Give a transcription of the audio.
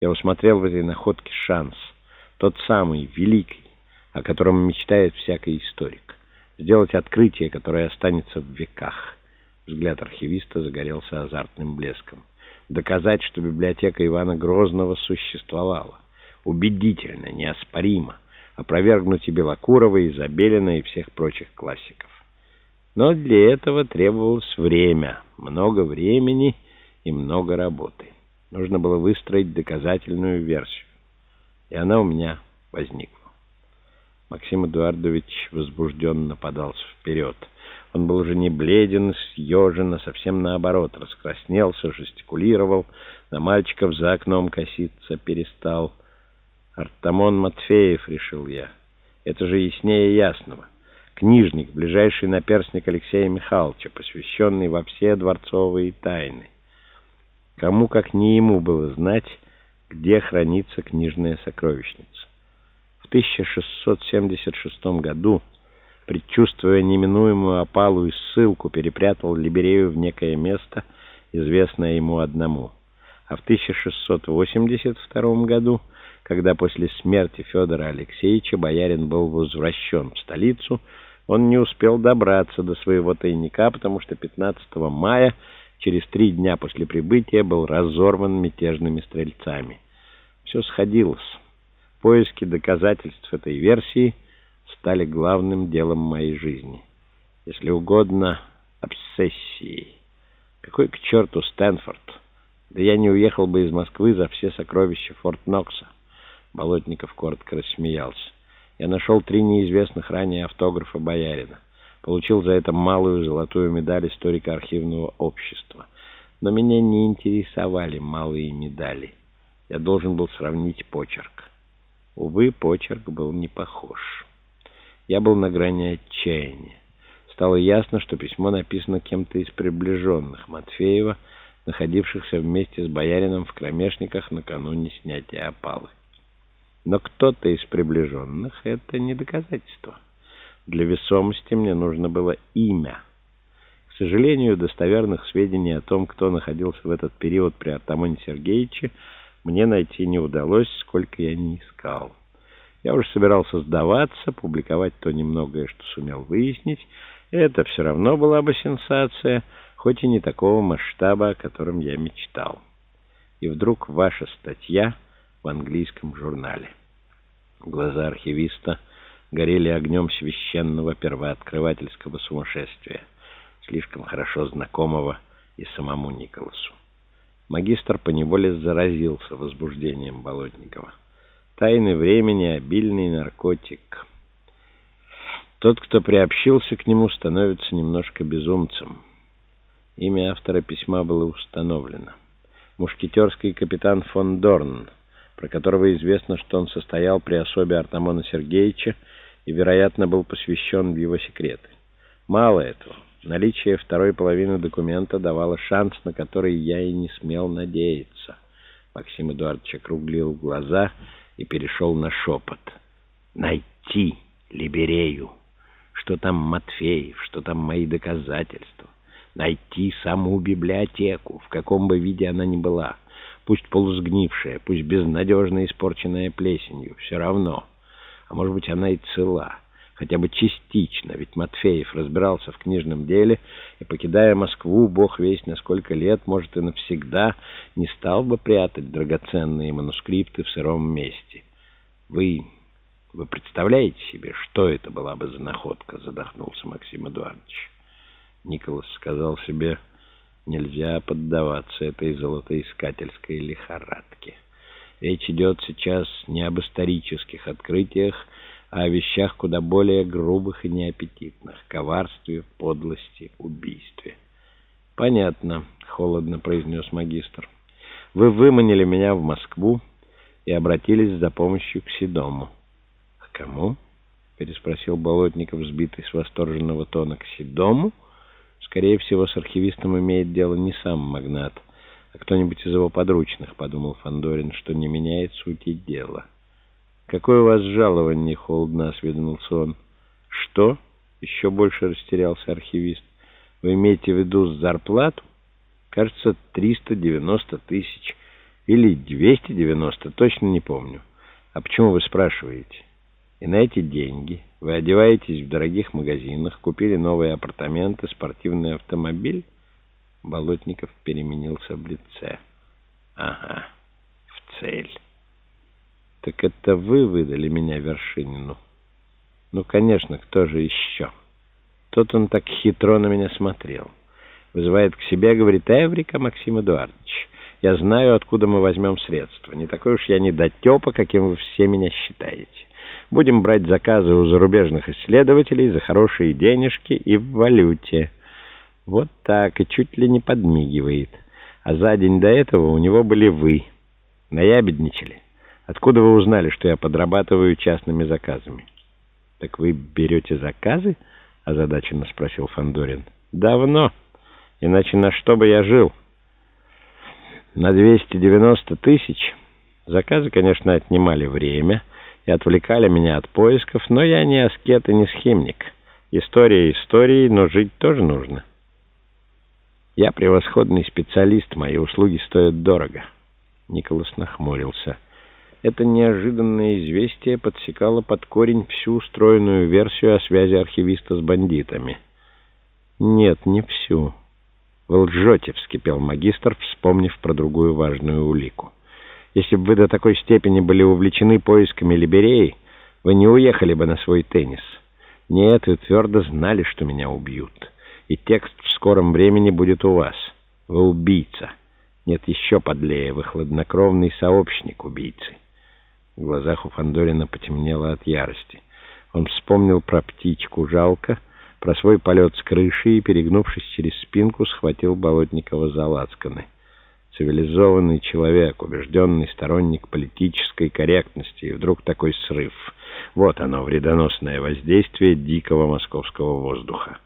Я усмотрел в этой находке шанс, тот самый, великий, о котором мечтает всякий историк. Сделать открытие, которое останется в веках. Взгляд архивиста загорелся азартным блеском. Доказать, что библиотека Ивана Грозного существовала. Убедительно, неоспоримо. Опровергнуть и Белокурова, и Забелина, и всех прочих классиков. Но для этого требовалось время, много времени и много работы. Нужно было выстроить доказательную версию. И она у меня возникла. Максим Эдуардович возбужденно подался вперед. Он был уже не бледен, съежен, а совсем наоборот. Раскраснелся, жестикулировал, на мальчиков за окном коситься перестал. «Артамон Матфеев», — решил я. «Это же яснее ясного» книжник, ближайший наперсник Алексея Михайловича, посвященный во все дворцовые тайны. Кому, как не ему, было знать, где хранится книжная сокровищница. В 1676 году, предчувствуя неминуемую опалу и ссылку, перепрятал Либерею в некое место, известное ему одному. А в 1682 году, когда после смерти Федора Алексеевича боярин был возвращен в столицу, он не успел добраться до своего тайника, потому что 15 мая, через три дня после прибытия, был разорван мятежными стрельцами. Все сходилось. Поиски доказательств этой версии стали главным делом моей жизни. Если угодно, обсессией. Какой к черту Стэнфорд? Да я не уехал бы из Москвы за все сокровища Форт Нокса. Болотников коротко рассмеялся. Я нашел три неизвестных ранее автографа Боярина. Получил за это малую золотую медаль историко-архивного общества. Но меня не интересовали малые медали. Я должен был сравнить почерк. Увы, почерк был не похож. Я был на грани отчаяния. Стало ясно, что письмо написано кем-то из приближенных Матфеева, находившихся вместе с боярином в кромешниках накануне снятия опалы. Но кто-то из приближенных — это не доказательство. Для весомости мне нужно было имя. К сожалению, достоверных сведений о том, кто находился в этот период при Артамоне Сергеевиче, мне найти не удалось, сколько я не искал. Я уже собирался сдаваться, публиковать то немногое, что сумел выяснить. Это все равно была бы сенсация, хоть и не такого масштаба, о котором я мечтал. И вдруг ваша статья в английском журнале. Глаза архивиста горели огнем священного первооткрывательского сумасшествия, слишком хорошо знакомого и самому Николасу. Магистр поневоле заразился возбуждением Болотникова. Тайны времени — обильный наркотик. Тот, кто приобщился к нему, становится немножко безумцем. Имя автора письма было установлено. Мушкетерский капитан фон Дорн — про которого известно, что он состоял при особе Артамона Сергеевича и, вероятно, был посвящен в его секреты. Мало этого, наличие второй половины документа давало шанс, на который я и не смел надеяться. Максим Эдуардович округлил глаза и перешел на шепот. «Найти Либерею! Что там Матфеев, что там мои доказательства? Найти саму библиотеку, в каком бы виде она ни была» пусть полусгнившая, пусть безнадежно испорченная плесенью, все равно. А может быть, она и цела, хотя бы частично, ведь Матфеев разбирался в книжном деле, и, покидая Москву, бог весь на сколько лет, может, и навсегда не стал бы прятать драгоценные манускрипты в сыром месте. Вы... Вы представляете себе, что это была бы за находка, задохнулся Максим Эдуардович. Николас сказал себе... Нельзя поддаваться этой золотоискательской лихорадке. Речь идет сейчас не об исторических открытиях, а о вещах куда более грубых и неаппетитных — коварстве, подлости, убийстве. «Понятно», — холодно произнес магистр. «Вы выманили меня в Москву и обратились за помощью к Седому». «К кому?» — переспросил Болотников, сбитый с восторженного тона. «К Седому?» Скорее всего, с архивистом имеет дело не сам магнат, а кто-нибудь из его подручных, подумал Фандорин, что не меняет сути дела. «Какое у вас жалование?» — холодно осведомился он. «Что?» — еще больше растерялся архивист. «Вы имеете в виду зарплату? Кажется, 390 тысяч. Или 290, точно не помню. А почему вы спрашиваете? И на эти деньги вы одеваетесь в дорогих магазинах, купили новые апартаменты, спортивный автомобиль? Болотников переменился в лице. Ага, в цель. Так это вы выдали меня Вершинину? Ну, конечно, кто же еще? Тот он так хитро на меня смотрел. Вызывает к себе, говорит, Эврика, Максим Эдуардович, я знаю, откуда мы возьмем средства. Не такой уж я недотепа, каким вы все меня считаете. Будем брать заказы у зарубежных исследователей за хорошие денежки и в валюте. Вот так, и чуть ли не подмигивает. А за день до этого у него были вы. Наябедничали. Откуда вы узнали, что я подрабатываю частными заказами? Так вы берете заказы? Озадаченно спросил Фандорин. Давно. Иначе на что бы я жил? На 290 тысяч. Заказы, конечно, отнимали время и отвлекали меня от поисков, но я не аскет и не схимник. История историей, но жить тоже нужно. Я превосходный специалист, мои услуги стоят дорого. Николас нахмурился. Это неожиданное известие подсекало под корень всю устроенную версию о связи архивиста с бандитами. Нет, не всю. Вы лжете, вскипел магистр, вспомнив про другую важную улику. Если бы вы до такой степени были увлечены поисками Либереи, вы не уехали бы на свой теннис. Нет, вы твердо знали, что меня убьют. И текст в скором времени будет у вас. Вы убийца. Нет, еще подлее, вы хладнокровный сообщник убийцы. В глазах у Фандорина потемнело от ярости. Он вспомнил про птичку жалко, про свой полет с крыши и, перегнувшись через спинку, схватил Болотникова за лацканы. Цивилизованный человек, убежденный сторонник политической корректности, и вдруг такой срыв. Вот оно, вредоносное воздействие дикого московского воздуха.